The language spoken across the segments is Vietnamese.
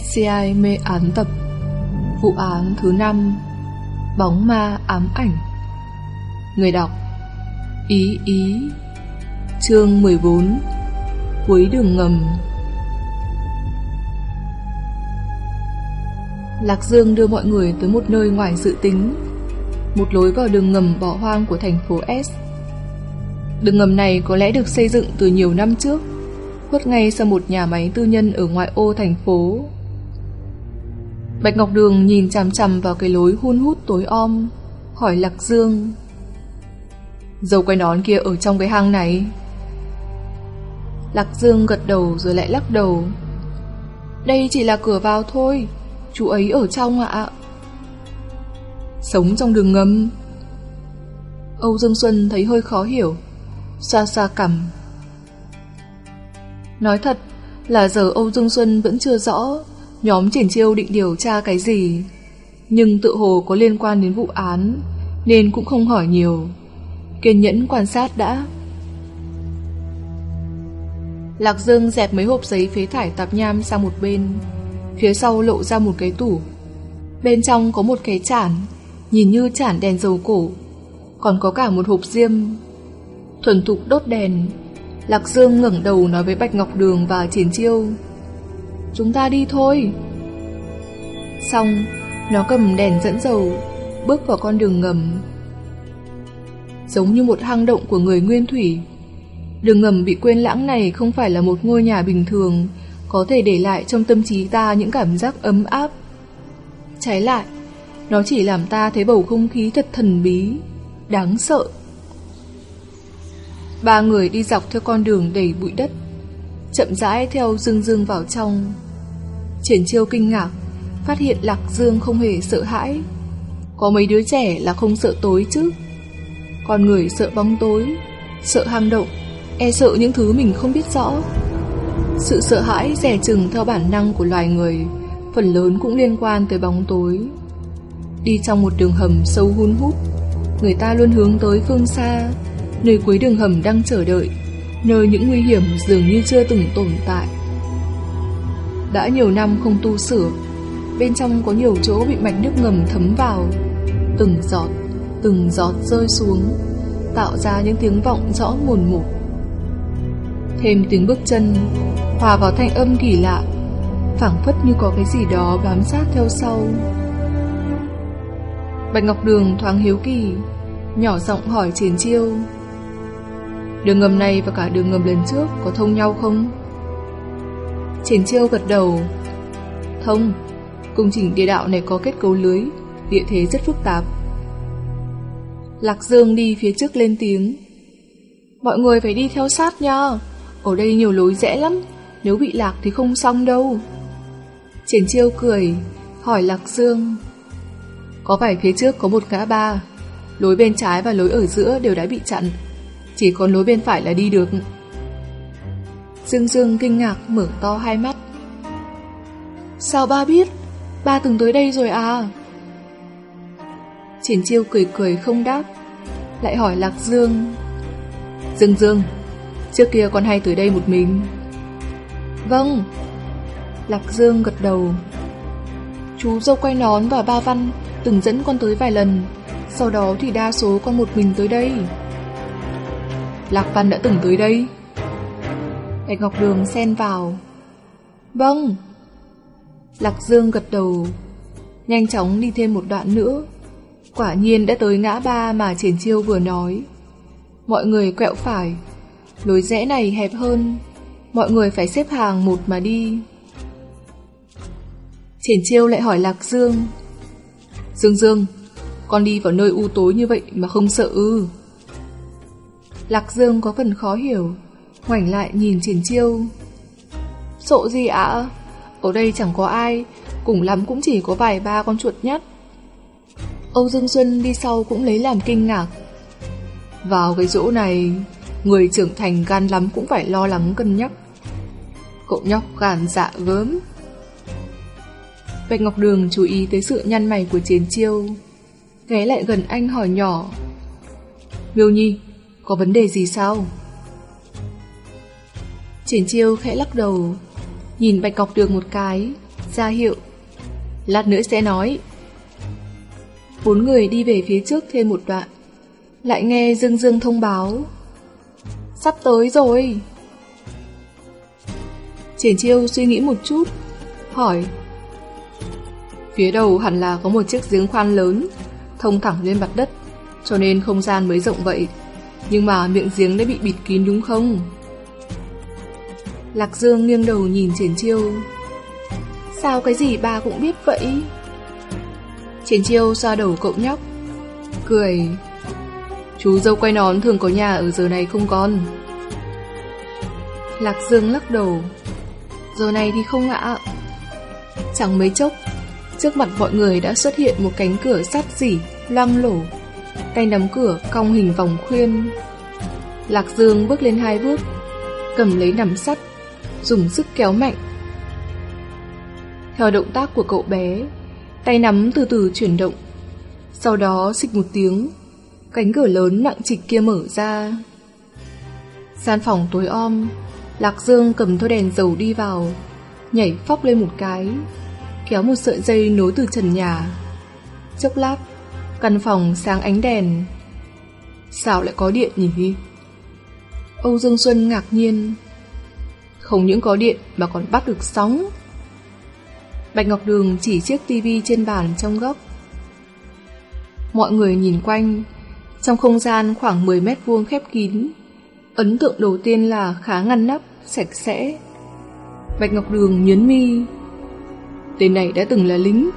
SCI mê án tập. Vụ án thứ 5 Bóng ma ám ảnh. Người đọc, Ý ý, Chương 14 Cuối đường ngầm. Lạc Dương đưa mọi người tới một nơi ngoài dự tính, Một lối vào đường ngầm bỏ hoang của thành phố S. Đường ngầm này có lẽ được xây dựng từ nhiều năm trước, khuất ngay sau một nhà máy tư nhân ở ngoại ô thành phố. Bạch Ngọc Đường nhìn chằm chằm vào cái lối hun hút tối om, hỏi Lạc Dương. Dầu quay nón kia ở trong cái hang này. Lạc Dương gật đầu rồi lại lắc đầu. Đây chỉ là cửa vào thôi, chú ấy ở trong ạ. Sống trong đường ngầm. Âu Dương Xuân thấy hơi khó hiểu, xa xa cằm Nói thật là giờ Âu Dương Xuân vẫn chưa rõ nhóm triển chiêu định điều tra cái gì. Nhưng tự hồ có liên quan đến vụ án nên cũng không hỏi nhiều. Kiên nhẫn quan sát đã. Lạc Dương dẹp mấy hộp giấy phế thải tạp nham sang một bên. Phía sau lộ ra một cái tủ. Bên trong có một cái chản, nhìn như chản đèn dầu cổ. Còn có cả một hộp diêm. Thuần thục đốt đèn, Lạc Dương ngẩng đầu nói với Bạch Ngọc Đường và Triển Chiêu Chúng ta đi thôi. Xong, Nó cầm đèn dẫn dầu, Bước vào con đường ngầm. Giống như một hang động của người nguyên thủy. Đường ngầm bị quên lãng này Không phải là một ngôi nhà bình thường, Có thể để lại trong tâm trí ta Những cảm giác ấm áp. Trái lại, Nó chỉ làm ta thấy bầu không khí thật thần bí, Đáng sợ. Ba người đi dọc theo con đường đầy bụi đất. Chậm rãi theo Dương Dương vào trong. Triển chiêu kinh ngạc Phát hiện Lạc Dương không hề sợ hãi. Có mấy đứa trẻ là không sợ tối chứ? Còn người sợ bóng tối Sợ hang động E sợ những thứ mình không biết rõ. Sự sợ hãi rẻ chừng theo bản năng của loài người Phần lớn cũng liên quan tới bóng tối. Đi trong một đường hầm sâu hun hút Người ta luôn hướng tới phương xa nơi cuối đường hầm đang chờ đợi, nơi những nguy hiểm dường như chưa từng tồn tại. Đã nhiều năm không tu sửa, bên trong có nhiều chỗ bị mạch nước ngầm thấm vào, từng giọt, từng giọt rơi xuống, tạo ra những tiếng vọng rõ mồn một. Thêm tiếng bước chân, hòa vào thanh âm kỳ lạ, phảng phất như có cái gì đó bám sát theo sau. Bạch Ngọc Đường thoáng hiếu kỳ, nhỏ giọng hỏi Triển Chiêu. Đường ngầm này và cả đường ngầm lần trước có thông nhau không? Triển chiêu gật đầu. Thông. Công trình địa đạo này có kết cấu lưới, Địa thế rất phức tạp. Lạc Dương đi phía trước lên tiếng. Mọi người phải đi theo sát nha. Ở đây nhiều lối rẽ lắm. Nếu bị lạc thì không xong đâu. Triển chiêu cười, Hỏi Lạc Dương. Có phải phía trước có một ngã ba? Lối bên trái và lối ở giữa đều đã bị chặn chỉ còn lối bên phải là đi được. Dương Dương kinh ngạc mở to hai mắt. Sao ba biết? Ba từng tới đây rồi à? Triển chiêu cười cười không đáp, Lại hỏi Lạc Dương. Dương Dương, Trước kia con hay tới đây một mình. Vâng. Lạc Dương gật đầu. Chú dâu quay nón và ba văn Từng dẫn con tới vài lần, Sau đó thì đa số con một mình tới đây. Lạc Văn đã từng tới đây. Bạch Ngọc Đường xen vào. Vâng. Lạc Dương gật đầu, Nhanh chóng đi thêm một đoạn nữa. Quả nhiên đã tới ngã ba mà Triển Chiêu vừa nói. Mọi người quẹo phải. Lối rẽ này hẹp hơn. Mọi người phải xếp hàng một mà đi. Triển Chiêu lại hỏi Lạc Dương. Dương Dương, Con đi vào nơi u tối như vậy mà không sợ ư? Lạc Dương có phần khó hiểu. Ngoảnh lại nhìn triển chiêu. Sộ gì ạ? Ở đây chẳng có ai, Cùng lắm cũng chỉ có vài ba con chuột nhất. Âu Dương Xuân đi sau cũng lấy làm kinh ngạc. Vào cái chỗ này, Người trưởng thành gan lắm cũng phải lo lắng cân nhắc. Cậu nhóc gan dạ gớm. Bạch Ngọc Đường chú ý tới sự nhăn mày của chiến chiêu. Ghé lại gần anh hỏi nhỏ. Miêu Nhi có vấn đề gì sao? Triển chiêu khẽ lắc đầu Nhìn Bạch cọc Đường một cái ra hiệu. Lát nữa sẽ nói. Bốn người đi về phía trước thêm một đoạn. Lại nghe Dương Dương thông báo. Sắp tới rồi. Triển chiêu suy nghĩ một chút, hỏi. Phía đầu hẳn là có một chiếc giếng khoan lớn, thông thẳng lên mặt đất, cho nên không gian mới rộng vậy. Nhưng mà miệng giếng đã bị bịt kín đúng không? Lạc Dương nghiêng đầu nhìn Triển Chiêu. Sao cái gì bà cũng biết vậy? Triển Chiêu xoa đầu cậu nhóc, cười. Chú dâu quay nón thường có nhà ở giờ này không con. Lạc Dương lắc đầu. Giờ này thì không ạ. Chẳng mấy chốc, trước mặt mọi người đã xuất hiện một cánh cửa sắt dỉ, loang lổ. Tay nắm cửa cong hình vòng khuyên. Lạc Dương bước lên hai bước, cầm lấy nắm sắt, dùng sức kéo mạnh. Theo động tác của cậu bé, tay nắm từ từ chuyển động. Sau đó xịch một tiếng, cánh cửa lớn nặng trịch kia mở ra. Gian phòng tối om, Lạc Dương cầm thôi đèn dầu đi vào, nhảy phóc lên một cái, kéo một sợi dây nối từ trần nhà. Chốc lát, căn phòng sáng ánh đèn. Sao lại có điện nhỉ? Âu Dương Xuân ngạc nhiên. Không những có điện mà còn bắt được sóng. Bạch Ngọc Đường chỉ chiếc tivi trên bàn trong góc. Mọi người nhìn quanh, trong không gian khoảng 10 mét vuông khép kín. Ấn tượng đầu tiên là khá ngăn nắp, sạch sẽ. Bạch Ngọc Đường nhấn mi. Tên này đã từng là lính.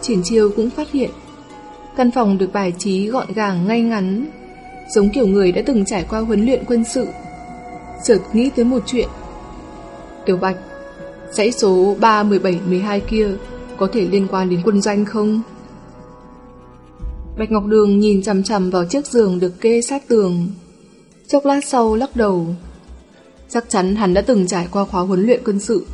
Triển chiêu cũng phát hiện. Căn phòng được bài trí gọn gàng ngay ngắn, giống kiểu người đã từng trải qua huấn luyện quân sự. Chợt nghĩ tới một chuyện. Tiểu Bạch, dãy số 3, 17, 12 kia có thể liên quan đến quân doanh không? Bạch Ngọc Đường nhìn chằm chằm vào chiếc giường được kê sát tường. Chốc lát sau lắc đầu. Chắc chắn hắn đã từng trải qua khóa huấn luyện quân sự,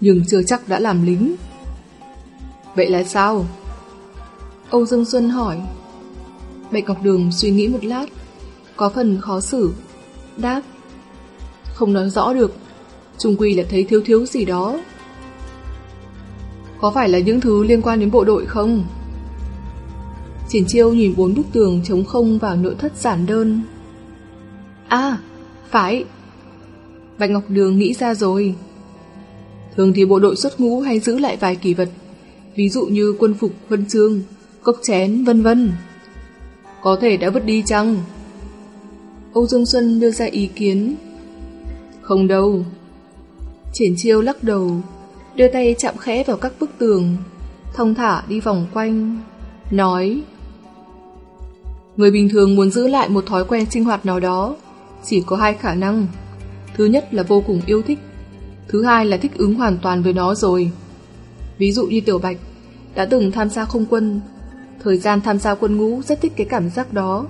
nhưng chưa chắc đã làm lính. Vậy là sao? Âu Dương Xuân hỏi. Bạch Ngọc Đường suy nghĩ một lát, có phần khó xử. Đáp. Không nói rõ được, trung quy là thấy thiếu thiếu gì đó. Có phải là những thứ liên quan đến bộ đội không? Triển chiêu nhìn bốn bức tường trống không vào nội thất giản đơn. À, phải. Bạch Ngọc Đường nghĩ ra rồi. Thường thì bộ đội xuất ngũ hay giữ lại vài kỷ vật, ví dụ như quân phục, huân chương, cốc chén, vân vân. Có thể đã vứt đi chăng? Âu Dương Xuân đưa ra ý kiến. Không đâu. Triển chiêu lắc đầu, đưa tay chạm khẽ vào các bức tường, thông thả đi vòng quanh, nói Người bình thường muốn giữ lại một thói quen sinh hoạt nào đó chỉ có hai khả năng. Thứ nhất là vô cùng yêu thích, thứ hai là thích ứng hoàn toàn với nó rồi. Ví dụ như Tiểu Bạch đã từng tham gia không quân, thời gian tham gia quân ngũ rất thích cái cảm giác đó,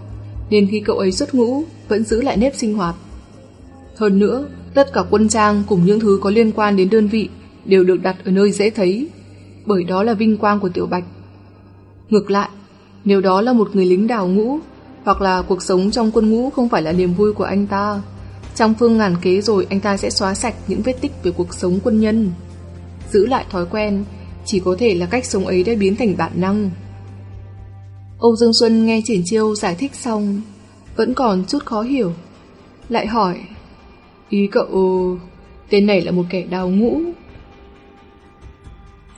nên khi cậu ấy xuất ngũ vẫn giữ lại nếp sinh hoạt. Hơn nữa, tất cả quân trang cùng những thứ có liên quan đến đơn vị đều được đặt ở nơi dễ thấy, bởi đó là vinh quang của Tiểu Bạch. Ngược lại, nếu đó là một người lính đào ngũ, hoặc là cuộc sống trong quân ngũ không phải là niềm vui của anh ta, trong phương ngàn kế rồi anh ta sẽ xóa sạch những vết tích về cuộc sống quân nhân. Giữ lại thói quen, chỉ có thể là cách sống ấy đã biến thành bản năng. Âu Dương Xuân nghe Triển Chiêu giải thích xong, vẫn còn chút khó hiểu. Lại hỏi, ý cậu, tên này là một kẻ đào ngũ.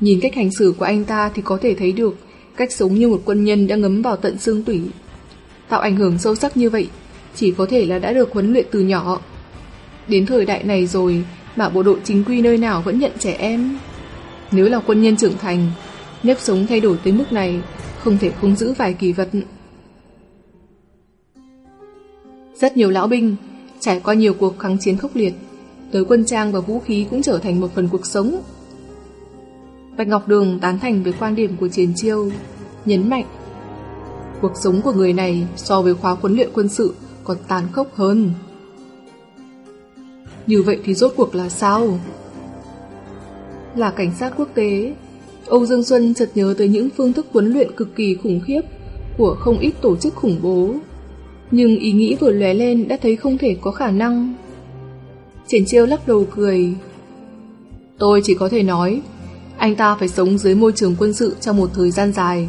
Nhìn cách hành xử của anh ta thì có thể thấy được cách sống như một quân nhân đã ngấm vào tận xương tủy. Tạo ảnh hưởng sâu sắc như vậy, chỉ có thể là đã được huấn luyện từ nhỏ. Đến thời đại này rồi mà bộ đội chính quy nơi nào vẫn nhận trẻ em. Nếu là quân nhân trưởng thành, nếp sống thay đổi tới mức này, không thể không giữ vài kỳ vật. Rất nhiều lão binh, trải qua nhiều cuộc kháng chiến khốc liệt, tới quân trang và vũ khí cũng trở thành một phần cuộc sống. Bạch Ngọc Đường tán thành với quan điểm của Chiến Chiêu, nhấn mạnh cuộc sống của người này so với khóa huấn luyện quân sự còn tàn khốc hơn. Như vậy thì rốt cuộc là sao? Là cảnh sát quốc tế, Âu Dương Xuân chợt nhớ tới những phương thức huấn luyện cực kỳ khủng khiếp của không ít tổ chức khủng bố. Nhưng ý nghĩ vừa lóe lên đã thấy không thể có khả năng. Triển chiêu lắc đầu cười. Tôi chỉ có thể nói, Anh ta phải sống dưới môi trường quân sự trong một thời gian dài,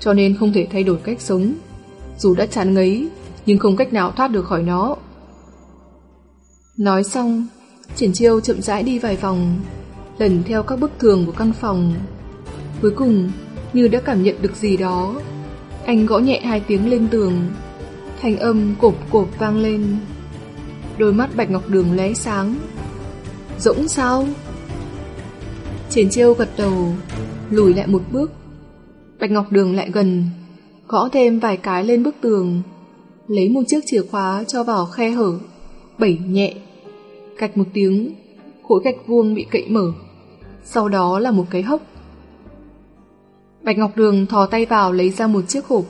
cho nên không thể thay đổi cách sống. Dù đã chán ngấy, nhưng không cách nào thoát được khỏi nó. Nói xong, Triển Chiêu chậm rãi đi vài vòng, lần theo các bức tường của căn phòng. Cuối cùng, như đã cảm nhận được gì đó, anh gõ nhẹ hai tiếng lên tường, thanh âm cộp cộp vang lên. Đôi mắt Bạch Ngọc Đường lóe sáng. Dũng sao? Triển Chiêu gật đầu, lùi lại một bước. Bạch Ngọc Đường lại gần, gõ thêm vài cái lên bức tường, lấy một chiếc chìa khóa cho vào khe hở, bẩy nhẹ. Cạch một tiếng, khối gạch vuông bị cậy mở, sau đó là một cái hốc. Bạch Ngọc Đường thò tay vào lấy ra một chiếc hộp,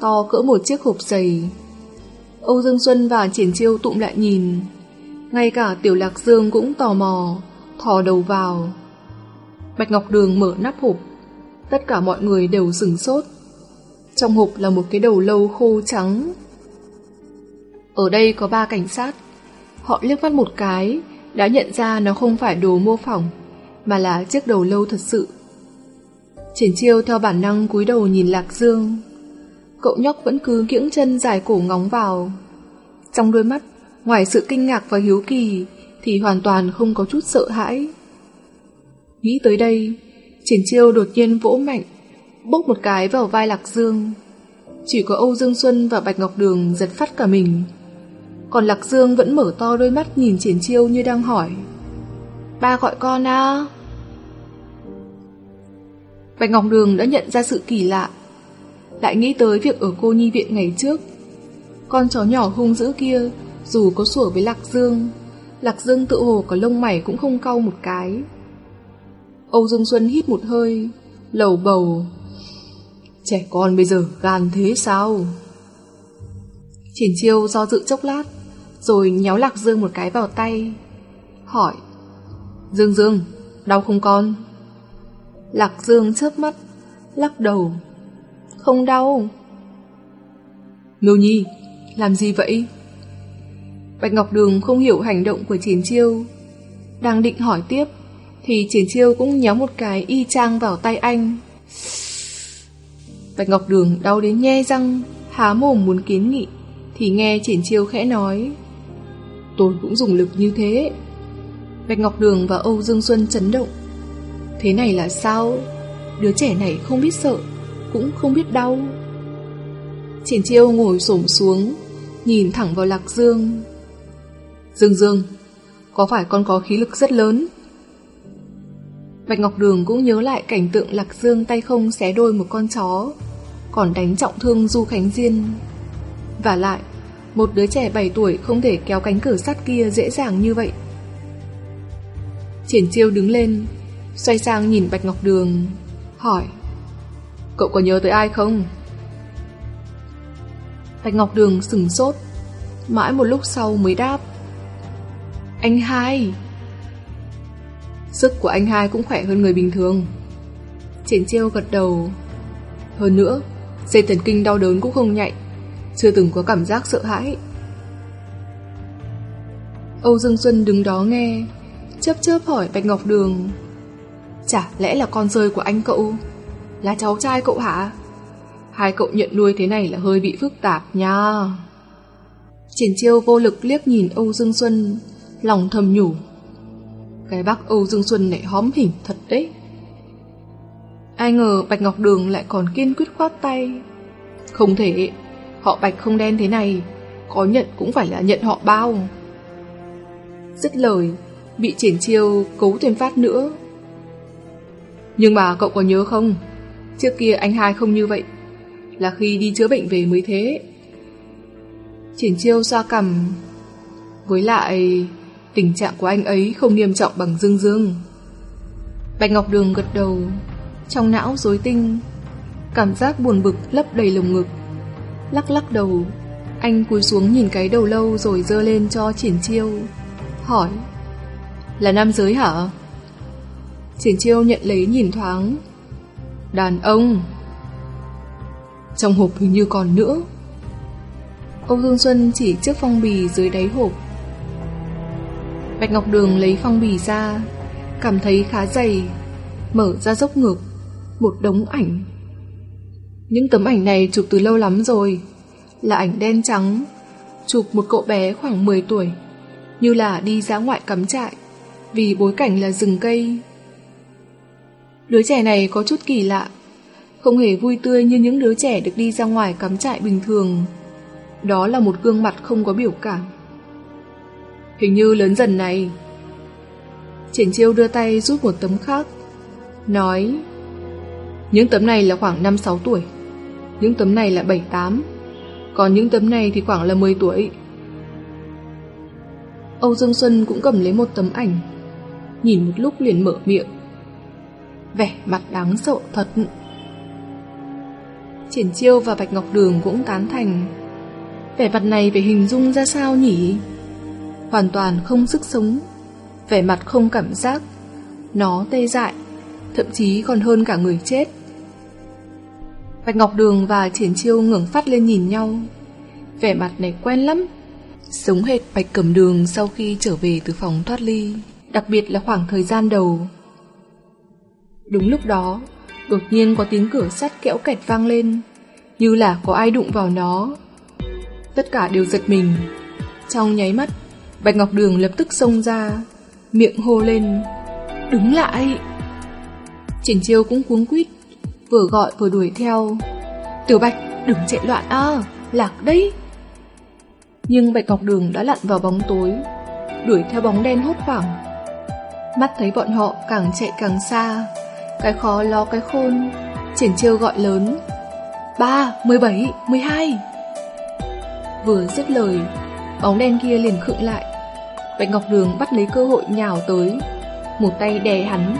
to cỡ một chiếc hộp dày. Âu Dương Xuân và Triển Chiêu tụm lại nhìn, ngay cả Tiểu Lạc Dương cũng tò mò, thò đầu vào. Bạch Ngọc Đường mở nắp hộp, tất cả mọi người đều sửng sốt. Trong hộp là một cái đầu lâu khô trắng. Ở đây có ba cảnh sát. Họ liếc mắt một cái, đã nhận ra nó không phải đồ mô phỏng, mà là chiếc đầu lâu thật sự. Triển chiêu theo bản năng cúi đầu nhìn Lạc Dương. Cậu nhóc vẫn cứ kiễng chân dài cổ ngóng vào. Trong đôi mắt, ngoài sự kinh ngạc và hiếu kỳ, thì hoàn toàn không có chút sợ hãi. Nghĩ tới đây, triển chiêu đột nhiên vỗ mạnh, bốc một cái vào vai Lạc Dương. Chỉ có Âu Dương Xuân và Bạch Ngọc Đường giật phát cả mình. Còn Lạc Dương vẫn mở to đôi mắt nhìn triển chiêu như đang hỏi. Ba gọi con à? Bạch Ngọc Đường đã nhận ra sự kỳ lạ. Lại nghĩ tới việc ở cô nhi viện ngày trước. Con chó nhỏ hung dữ kia, dù có sủa với Lạc Dương, Lạc Dương tự hồ có lông mày cũng không cau một cái. Âu Dương Xuân hít một hơi, lầu bầu. Trẻ con bây giờ gan thế sao? Triển chiêu do dự chốc lát, rồi nhéo Lạc Dương một cái vào tay. Hỏi, Dương Dương, đau không con? Lạc Dương chớp mắt, lắc đầu. Không đau. Miêu Nhi, làm gì vậy? Bạch Ngọc Đường không hiểu hành động của Triển Chiêu. Đang định hỏi tiếp, thì Triển Chiêu cũng nhéo một cái y chang vào tay anh. Bạch Ngọc Đường đau đến nhe răng, há mồm muốn kiến nghị, thì nghe Triển Chiêu khẽ nói. Tôi cũng dùng lực như thế. Bạch Ngọc Đường và Âu Dương Xuân chấn động. Thế này là sao? Đứa trẻ này không biết sợ, cũng không biết đau. Triển Chiêu ngồi xổm xuống, nhìn thẳng vào Lạc Dương. Dương Dương, có phải con có khí lực rất lớn? Bạch Ngọc Đường cũng nhớ lại cảnh tượng Lạc Dương tay không xé đôi một con chó, còn đánh trọng thương Du Khánh Diên. Và lại, một đứa trẻ 7 tuổi không thể kéo cánh cửa sắt kia dễ dàng như vậy. Triển chiêu đứng lên, xoay sang nhìn Bạch Ngọc Đường, hỏi Cậu có nhớ tới ai không? Bạch Ngọc Đường sừng sốt, mãi một lúc sau mới đáp Anh hai. Sức của anh hai cũng khỏe hơn người bình thường. Triển chiêu gật đầu. Hơn nữa Dây thần kinh đau đớn cũng không nhạy Chưa từng có cảm giác sợ hãi. Âu Dương Xuân đứng đó nghe Chớp chớp hỏi Bạch Ngọc Đường Chả lẽ là con rơi của anh cậu? Là cháu trai cậu hả? Hai cậu nhận nuôi thế này là hơi bị phức tạp nha. Triển chiêu vô lực liếc nhìn Âu Dương Xuân, Lòng thầm nhủ. Cái bác Âu Dương Xuân này hóm hình thật đấy. Ai ngờ Bạch Ngọc Đường lại còn kiên quyết khoát tay. Không thể, Họ Bạch không đen thế này, Có nhận cũng phải là nhận họ bao. Dứt lời, Bị triển chiêu cấu thêm phát nữa. Nhưng mà cậu có nhớ không? Trước kia anh hai không như vậy. Là khi đi chữa bệnh về mới thế. Triển chiêu xoa cầm Với lại, Tình trạng của anh ấy không nghiêm trọng bằng Dương Dương. Bạch Ngọc Đường gật đầu. Trong não rối tinh, Cảm giác buồn bực lấp đầy lồng ngực. Lắc lắc đầu, Anh cúi xuống nhìn cái đầu lâu rồi dơ lên cho triển chiêu, Hỏi, Là nam giới hả? Triển chiêu nhận lấy nhìn thoáng Đàn ông Trong hộp hình như còn nữa Âu Dương Xuân chỉ chiếc phong bì dưới đáy hộp Bạch Ngọc Đường lấy phong bì ra Cảm thấy khá dày mở ra dốc ngược, một đống ảnh. Những tấm ảnh này chụp từ lâu lắm rồi, là ảnh đen trắng, chụp một cậu bé khoảng 10 tuổi, như là đi ra ngoại cắm trại, vì bối cảnh là rừng cây. Đứa trẻ này có chút kỳ lạ, không hề vui tươi như những đứa trẻ được đi ra ngoài cắm trại bình thường. Đó là một gương mặt không có biểu cảm. Hình như lớn dần này. Triển chiêu đưa tay rút một tấm khác, nói Những tấm này là khoảng 5-6 tuổi, những tấm này là 7-8, còn những tấm này thì khoảng là 10 tuổi. Âu Dương Xuân cũng cầm lấy một tấm ảnh, nhìn một lúc liền mở miệng. Vẻ mặt đáng sợ thật. Triển Chiêu và Bạch Ngọc Đường cũng tán thành. Vẻ mặt này phải hình dung ra sao nhỉ? Hoàn toàn không sức sống, vẻ mặt không cảm giác, nó tê dại, thậm chí còn hơn cả người chết. Bạch Ngọc Đường và Triển Chiêu ngẩng phát lên nhìn nhau. Vẻ mặt này quen lắm. Sống hệt Bạch Cẩm Đường sau khi trở về từ phòng thoát ly, đặc biệt là khoảng thời gian đầu. Đúng lúc đó, đột nhiên có tiếng cửa sắt kẽo kẹt vang lên, như là có ai đụng vào nó. Tất cả đều giật mình. Trong nháy mắt, Bạch Ngọc Đường lập tức xông ra, miệng hô lên, đứng lại. Triển Chiêu cũng cuống quýt, vừa gọi vừa đuổi theo. Tiểu Bạch, đừng chạy loạn à, lạc đấy. Nhưng Bạch Ngọc Đường đã lặn vào bóng tối, đuổi theo bóng đen hốt hoảng. Mắt thấy bọn họ càng chạy càng xa, cái khó lo cái khôn, triển chiêu gọi lớn. Ba, mười bảy, mười hai. Vừa dứt lời, bóng đen kia liền khựng lại. Bạch Ngọc Đường bắt lấy cơ hội nhào tới, một tay đè hắn,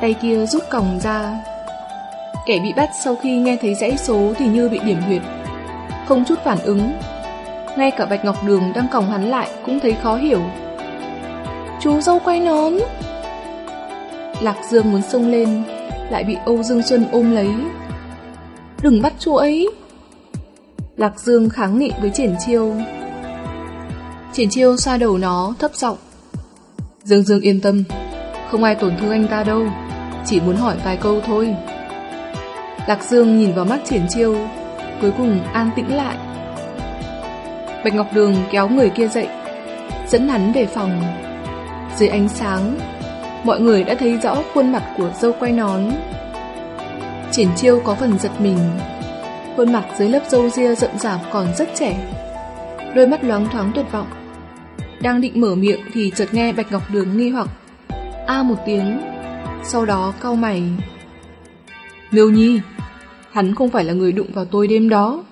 tay kia rút còng ra. Kẻ bị bắt sau khi nghe thấy dãy số thì như bị điểm huyệt, không chút phản ứng. Ngay cả Bạch Ngọc Đường đang còng hắn lại cũng thấy khó hiểu. Chú dâu quay nón. Lạc Dương muốn sung lên, lại bị Âu Dương Xuân ôm lấy. Đừng bắt chú ấy. Lạc Dương kháng nghị với Triển Chiêu. Triển Chiêu xoa đầu nó, thấp giọng. Dương Dương yên tâm, không ai tổn thương anh ta đâu, chỉ muốn hỏi vài câu thôi. Lạc Dương nhìn vào mắt Triển Chiêu, cuối cùng an tĩnh lại. Bạch Ngọc Đường kéo người kia dậy, dẫn hắn về phòng. Dưới ánh sáng, mọi người đã thấy rõ khuôn mặt của dâu quay nón. Triển chiêu có phần giật mình, khuôn mặt dưới lớp dâu ria rậm rạp còn rất trẻ, đôi mắt loáng thoáng tuyệt vọng. Đang định mở miệng thì chợt nghe Bạch Ngọc Đường nghi hoặc a một tiếng, sau đó cau mày. Miêu Nhi, hắn không phải là người đụng vào tôi đêm đó.